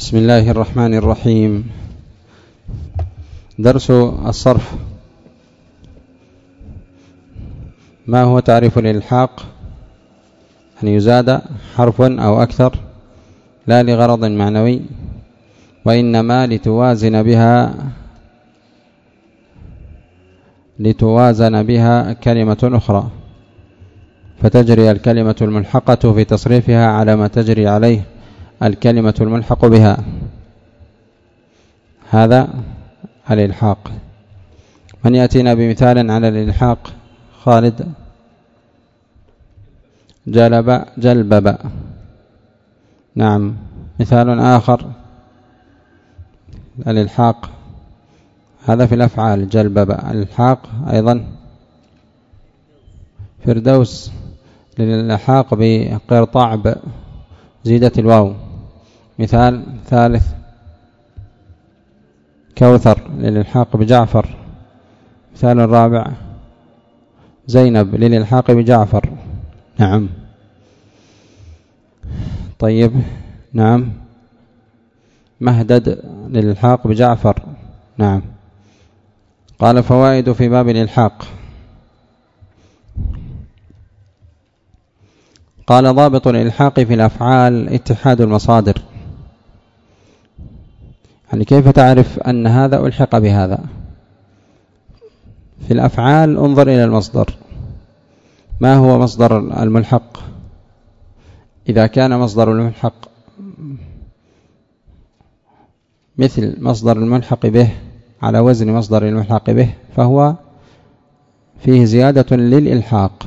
بسم الله الرحمن الرحيم. درس الصرف. ما هو تعريف الإلحاق؟ أن يزاد حرف أو أكثر؟ لا لغرض معنوي. وإنما لتوازن بها لتوازن بها كلمة أخرى. فتجري الكلمة الملحقة في تصريفها على ما تجري عليه. الكلمة الملحق بها. هذا الإلحاق. من يأتينا بمثال على الإلحاق؟ خالد. جلب جلبب. نعم. مثال آخر. الإلحاق. هذا في الأفعال. جلبب. الإلحاق أيضا. فردوس. للإلحاق بقرطعب زيدة الواو. مثال ثالث. كوثر للإلحاق بجعفر. مثال رابع. زينب للإلحاق بجعفر. نعم. طيب. نعم. مهدد للإلحاق بجعفر. نعم. قال فوائد في باب الإلحاق. قال ضابط الإلحاق في الأفعال اتحاد المصادر. يعني كيف تعرف أن هذا ألحق بهذا؟ في الأفعال انظر إلى المصدر. ما هو مصدر الملحق؟ إذا كان مصدر الملحق مثل مصدر الملحق به على وزن مصدر الملحق به فهو فيه زيادة للإلحاق.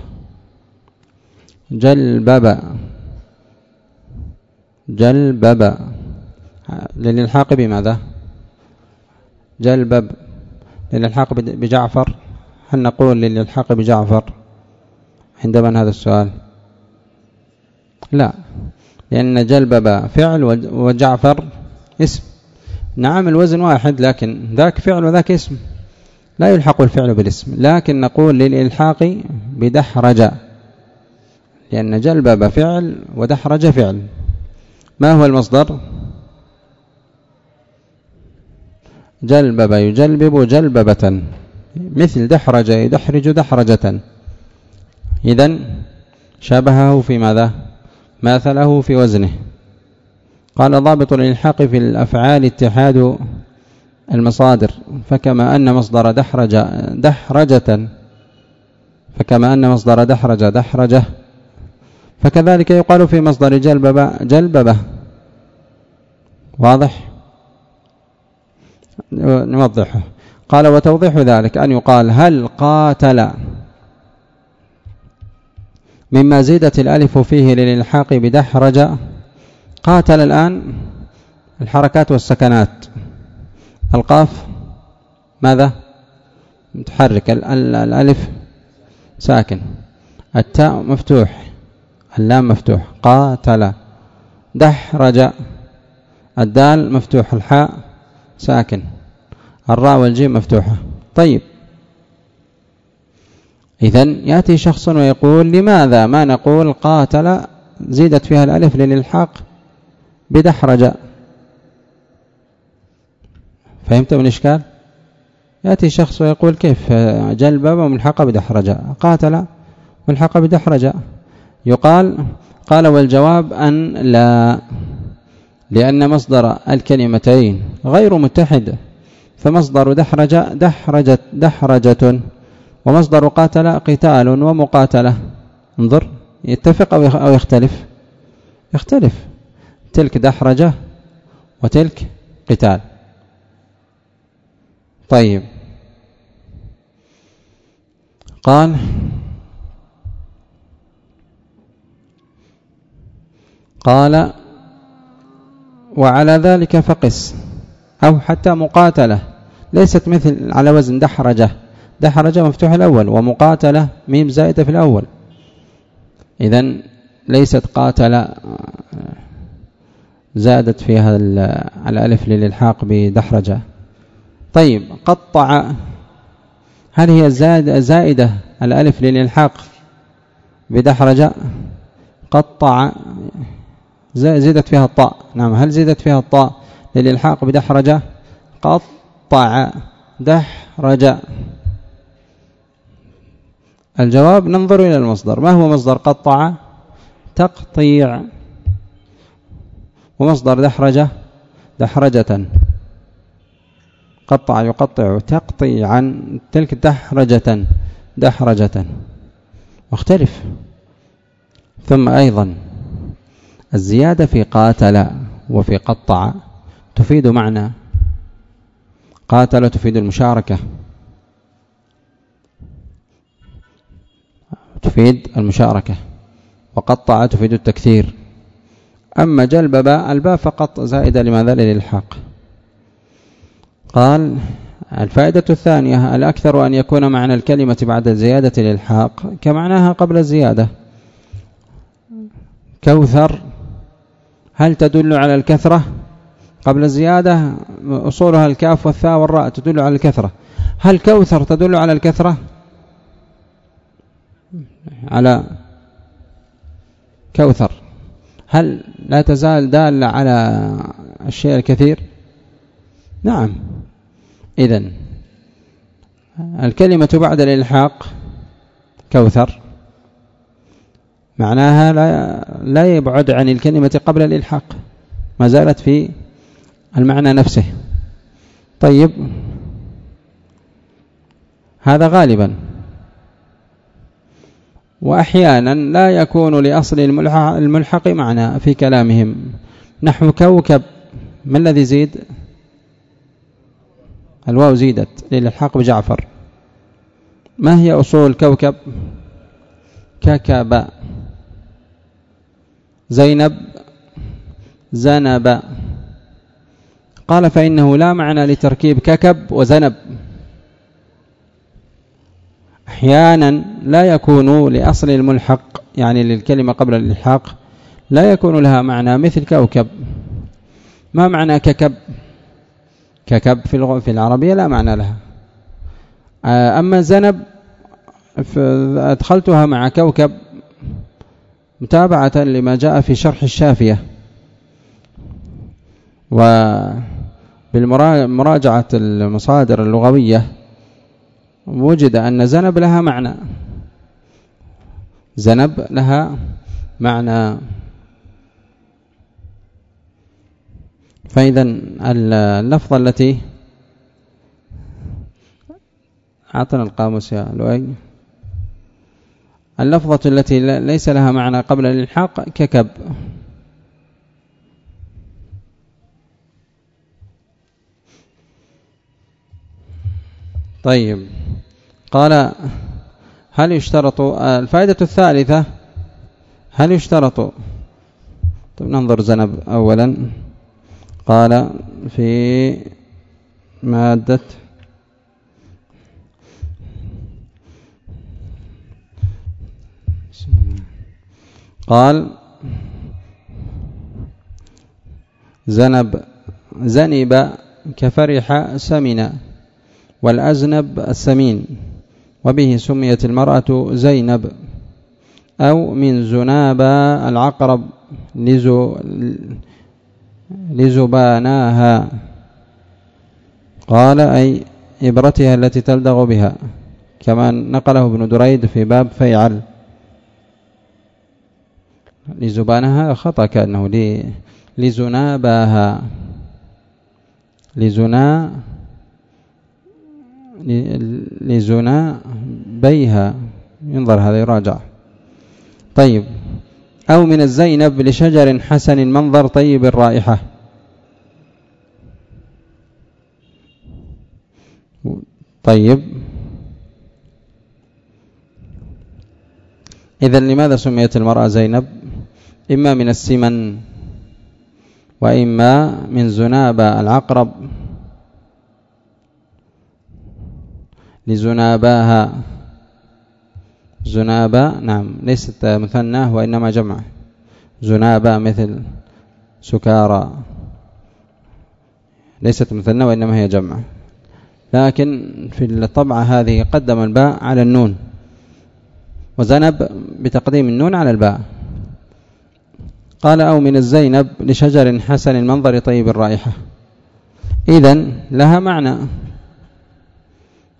جلبب. جلبب. للإلحاق بماذا؟ جلبب للإلحاق بجعفر. هل نقول للإلحاق بجعفر؟ عند من هذا السؤال؟ لا. لأن جلبب فعل وجعفر اسم. نعم الوزن واحد لكن ذاك فعل وذاك اسم. لا يلحق الفعل بالاسم. لكن نقول للإلحاق بدحرج. لأن جلبب فعل ودحرج فعل. ما هو المصدر؟ جلبب يجلبب جلببة مثل دحرج يدحرج دحرجة. إذن شابهه في ماذا؟ ماثله في وزنه. قال ضابط الإلحاق في الأفعال اتحاد المصادر فكما أن مصدر دحرج دحرجة. فكما أن مصدر دحرج دحرجة. فكذلك يقال في مصدر جلبب جلببة واضح؟ نوضحه. قال وتوضيح ذلك أن يقال هل قاتل مما زيدت الألف فيه للإلحاق بدحرج؟ قاتل الآن الحركات والسكنات. القاف ماذا؟ متحرك. الألف ساكن. التاء مفتوح. اللام مفتوح. قاتل. دحرج. الدال مفتوح. الحاء ساكن. الراء والجيم مفتوحة. طيب. إذا يأتي شخص ويقول لماذا ما نقول قاتل زيدت فيها الألف للإلحاق بدحرج فهمت من الإشكال يأتي شخص ويقول كيف جلبب وملحقة بدحرج قاتل ملحقة بدحرج يقال قال والجواب أن لا لأن مصدر الكلمتين غير متحد. فمصدر دحرج دحرجة دحرجة ومصدر قاتل قتال ومقاتلة. انظر يتفق أو يختلف؟ يختلف. تلك دحرجة وتلك قتال. طيب. قال قال وعلى ذلك فقس أو حتى مقاتلة. ليست مثل على وزن دحرجة. دحرجة مفتوح الأول ومقاتلة ميم زائدة في الأول. إذا ليست قاتل زادت فيها الألف للإلحاق بدحرجة. طيب قطع. هل هي زائدة الألف للإلحاق بدحرجة؟ قطع. زادت فيها الطاء. نعم هل زادت فيها الطاء للإلحاق بدحرجة؟ قطع دحرج الجواب ننظر إلى المصدر. ما هو مصدر قطع تقطيع؟ ومصدر دحرجة دحرجة قطع يقطع تقطيعا تلك دحرجة دحرجة مختلف ثم أيضا الزيادة في قاتل وفي قطع تفيد معنى قاتل تفيد المشاركة. تفيد المشاركة. وقطع تفيد التكثير. أما جلب باء الباء فقط زائدة لماذا؟ للإلحاق. قال الفائدة الثانية الأكثر أن يكون معنى الكلمة بعد زيادة الإلحاق؟ كمعناها قبل الزيادة. كوثر هل تدل على الكثرة؟ قبل الزيادة أصولها الكاف والثاء والراء تدل على الكثرة. هل كوثر تدل على الكثرة؟ على كوثر. هل لا تزال دالة على الشيء الكثير؟ نعم. إذن الكلمة بعد الإلحاق كوثر. معناها لا لا يبعد عن الكلمة قبل الإلحاق. ما زالت في المعنى نفسه. طيب. هذا غالبا. وأحيانا لا يكون لأصل الملحق معنى في كلامهم. نحو كوكب. ما الذي زيد الواو زيدت للحاق بجعفر. ما هي أصول كوكب؟ ككب. زينب. زنب. قال فإنه لا معنى لتركيب ككب وزنب. أحيانا لا يكون لأصل الملحق يعني للكلمة قبل الإلحاق لا يكون لها معنى مثل كوكب. ما معنى ككب؟ ككب في في العربية لا معنى لها. أما زنب أدخلتها مع كوكب متابعة لما جاء في شرح الشافية. وبالمراجعة المصادر اللغوية وجد أن زنب لها معنى. زنب لها معنى. فإذا اللفظة التي أعطنا القاموس يا لؤي. اللفظة التي ليس لها معنى قبل الإلحاق ككب. طيب. قال هل يشترط الفائدة الثالثة هل يشترط؟ طيب ننظر زنب أولا. قال في مادة قال زنب زنب كفرح سمن والأزنب السمين وبه سميت المرأة زينب أو من زناب العقرب لزو لزباناها. قال أي إبرتها التي تلدغ بها كما نقله ابن دريد في باب فيعل. لزبانها خطأ كأنه لزناباها لزنا لزنا بيها. ينظر هذا يراجع. طيب. أو من الزينب لشجر حسن المنظر طيب الرائحة. طيب. إذا لماذا سميت المرأة زينب؟ إما من السمن وإما من زناب العقرب. لزناباها. زنابا نعم ليست مثناه وإنما جمع. زنابا مثل سكارى. ليست مثنى وإنما هي جمع. لكن في الطبعة هذه قدم الباء على النون. وزنب بتقديم النون على الباء. قال أو من الزينب لشجر حسن المنظر طيب الرائحة. إذا لها معنى.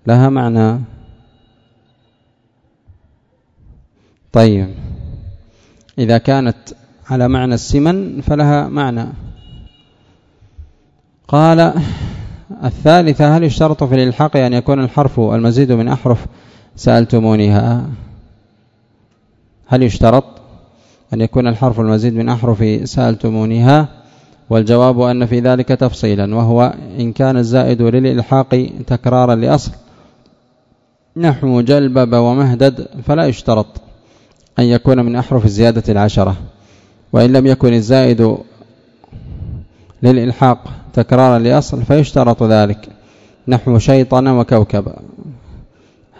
لها معنى. طيب. إذا كانت على معنى السمن فلها معنى. قال الثالثة هل يشترط في الإلحاق أن يكون الحرف المزيد من أحرف؟ سألتمونيها. هل يشترط أن يكون الحرف المزيد من أحرف؟ سألتمونيها. والجواب أن في ذلك تفصيلا وهو إن كان الزائد للإلحاق تكرارا لأصل. نحو جلبب ومهدد فلا يشترط أن يكون من أحرف الزيادة العشرة وإن لم يكن الزائد للإلحاق تكرارا لأصل فيشترط ذلك نحو شيطان وكوكب.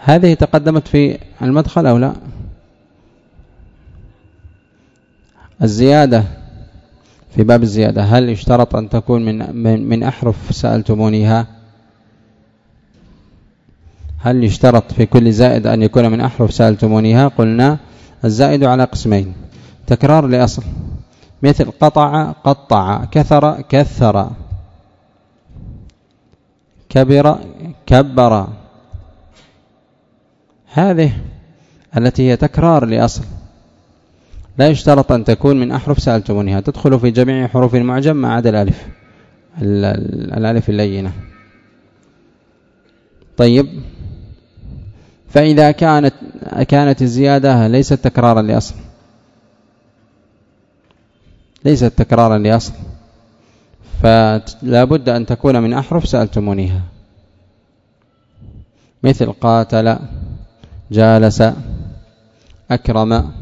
هذه تقدمت في المدخل أو لا؟ الزيادة في باب الزيادة هل يشترط أن تكون من من, من أحرف سألتمونيها؟ هل يشترط في كل زائد أن يكون من أحرف سألتمونيها؟ قلنا الزائد على قسمين. تكرار لأصل. مثل قطع قطع كثر كثر. كبر كبر. هذه التي هي تكرار لأصل. لا يشترط أن تكون من أحرف سألتمونها تدخل في جميع حروف المعجم ما عدا الألف. الألف اللينة. طيب. فإذا كانت كانت الزيادة ليست تكرارا لأصل. ليست تكرارا لأصل. فلا بد أن تكون من أحرف سألتمونيها. مثل قاتل جالس أكرم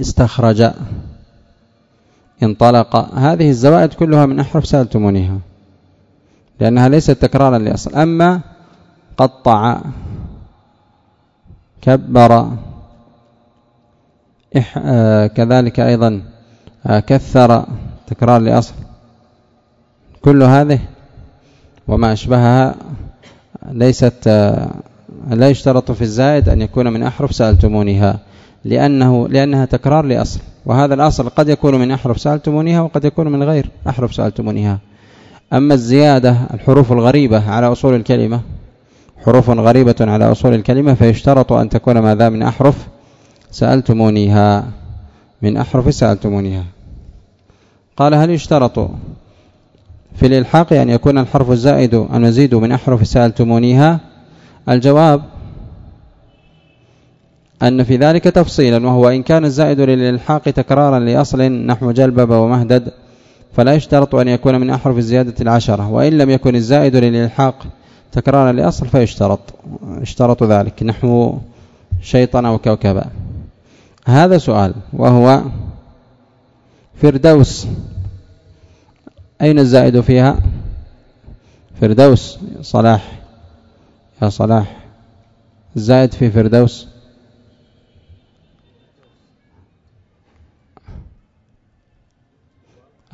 استخرج انطلق. هذه الزوائد كلها من أحرف سألتمونيها لأنها ليست تكرارا لأصل. أما قطع كبر آه، كذلك أيضا آه، كثر تكرار لأصل. كل هذه وما أشبهها ليست آه، لا يشترط في الزائد أن يكون من أحرف سألتمونها لأنه لأنها تكرار لأصل. وهذا الأصل قد يكون من أحرف سألتمونها وقد يكون من غير أحرف سألتمونها أما الزيادة الحروف الغريبة على أصول الكلمة حروف غريبة على أصول الكلمة فيشترط أن تكون ماذا؟ من أحرف سألتمونيها. من أحرف سألتمونيها. قال هل يشترط في الإلحاق أن يكون الحرف الزائد المزيد من أحرف سألتمونيها؟ الجواب أن في ذلك تفصيلا وهو إن كان الزائد للإلحاق تكرارا لأصل نحو جلبب ومهدد فلا يشترط أن يكون من أحرف الزيادة العشرة وإن لم يكن الزائد للإلحاق تكرارا لأصل فيشترط اشترط ذلك. نحو شيطان أو كوكبا هذا سؤال وهو فردوس. أين الزائد فيها؟ فردوس. صلاح يا صلاح. الزائد في فردوس.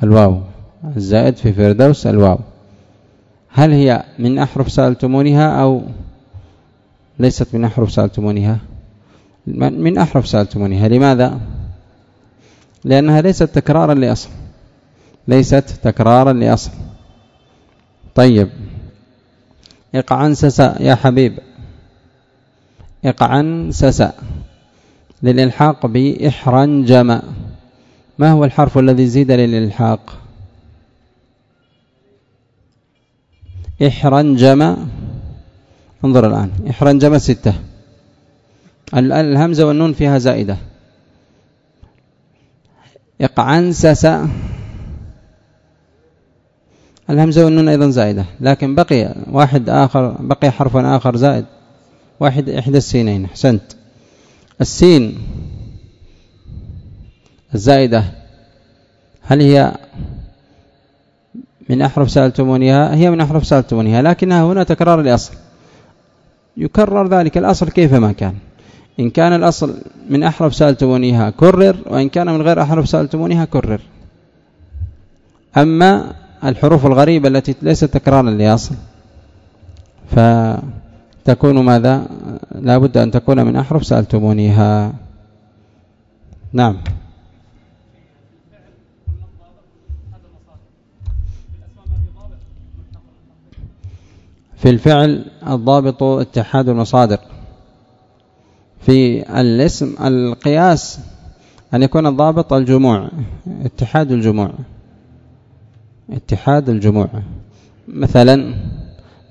الواو. الزائد في فردوس الواو. هل هي من أحرف سألتمونها أو ليست من أحرف سألتمونها؟ من أحرف سألتمونها. لماذا؟ لأنها ليست تكرارا لأصل. ليست تكرارا لأصل. طيب. اقعنسس يا حبيب. اقعنسس للإلحاق بإحرنجم. ما هو الحرف الذي زيد للإلحاق؟ إحرنجم انظر الآن إحرنجم ستة. الهمزة والنون فيها زائدة. إقعنسس الهمزة والنون أيضا زائدة لكن بقي واحد آخر بقي حرف آخر زائد. واحد إحدى السينين حسنت السين الزائدة. هل هي من أحرف سألتمونيها هي من أحرف سألتمونيها لكنها هنا تكرار الأصل يكرر ذلك الأصل كيفما كان. إن كان الأصل من أحرف سألتمونيها كرر وإن كان من غير أحرف سألتمونيها كرر. أما الحروف الغريبة التي ليست تكرارا لأصل فتكون ماذا؟ لا بد أن تكون من أحرف سألتمونيها. نعم. في الفعل الضابط اتحاد المصادر. في الاسم القياس أن يكون الضابط الجموع اتحاد الجموع. اتحاد الجموع. مثلا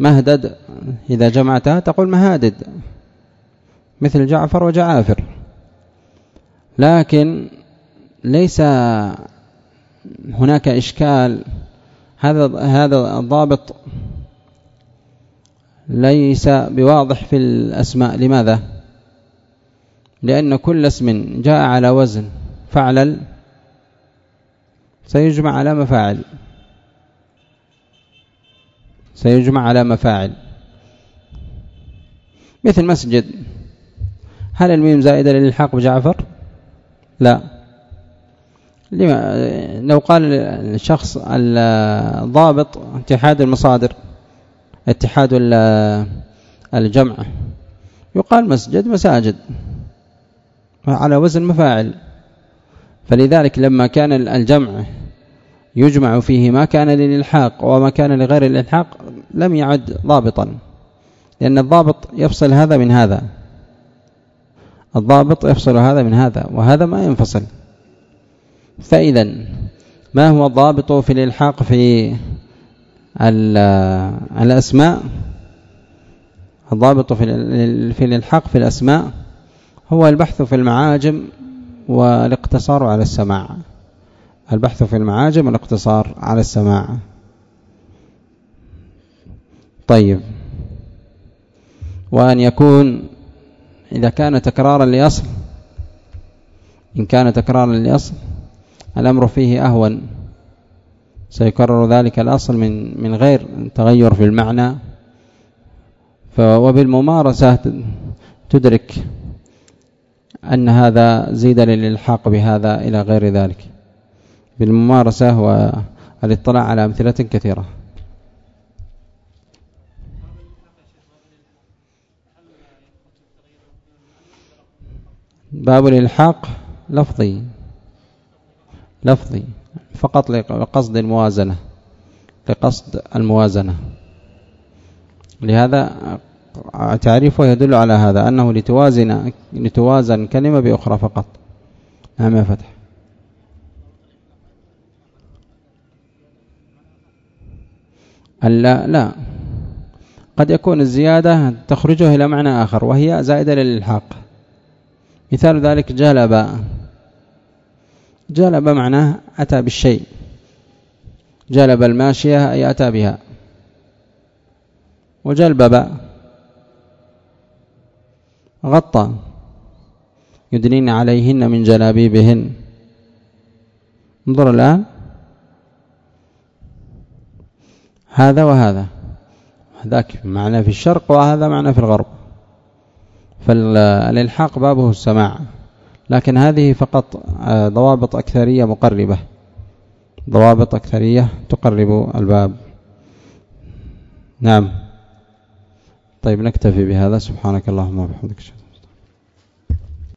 مهدد إذا جمعتها تقول مهادد مثل جعفر وجعافر. لكن ليس هناك إشكال هذا هذا الضابط ليس بواضح في الأسماء. لماذا؟ لأن كل اسم جاء على وزن. فعلل سيجمع على مفاعل. سيجمع على مفاعل. مثل مسجد. هل الميم زائدة للحاق بجعفر؟ لا. لما لو قال الشخص الضابط اتحاد المصادر. اتحاد الجمع. يقال مسجد مساجد. على وزن مفاعل. فلذلك لما كان الجمع يجمع فيه ما كان للإلحاق وما كان لغير الإلحاق لم يعد ضابطا. لأن الضابط يفصل هذا من هذا. الضابط يفصل هذا من هذا وهذا ما ينفصل. فإذا ما هو الضابط في الإلحاق في الأسماء الضابط في الإلحاق في الأسماء هو البحث في المعاجم والاقتصار على السماع. البحث في المعاجم والاقتصار على السماع. طيب. وأن يكون إذا كان تكرارا لأصل إن كان تكرارا لأصل الأمر فيه أهون. سيكرر ذلك الأصل من من غير تغير في المعنى. وبالممارسة تدرك أن هذا زيد للإلحاق بهذا إلى غير ذلك. بالممارسة والإطلاع على أمثلة كثيرة. باب الإلحاق لفظي. لفظي. فقط لقصد الموازنة لقصد الموازنة. لهذا تعريفه يدل على هذا أنه لتوازن لتوازن كلمة بأخرى فقط. نعم يا فتح. لا لا. قد يكون الزيادة تخرجه إلى معنى آخر وهي زائدة للإلحاق. مثال ذلك جلب جلب معناه أتى بالشيء. جلب الماشية أي أتى بها. وجلبب غطى. يدنين عليهن من جلابيبهن. انظر الآن. هذا وهذا. ذاك معنى في الشرق وهذا معنى في الغرب. فالإلحاق بابه السماع. لكن هذه فقط آه، ضوابط أكثرية مقربة. ضوابط أكثرية تقرب الباب. نعم. طيب نكتفي بهذا. سبحانك اللهم وبحمدك.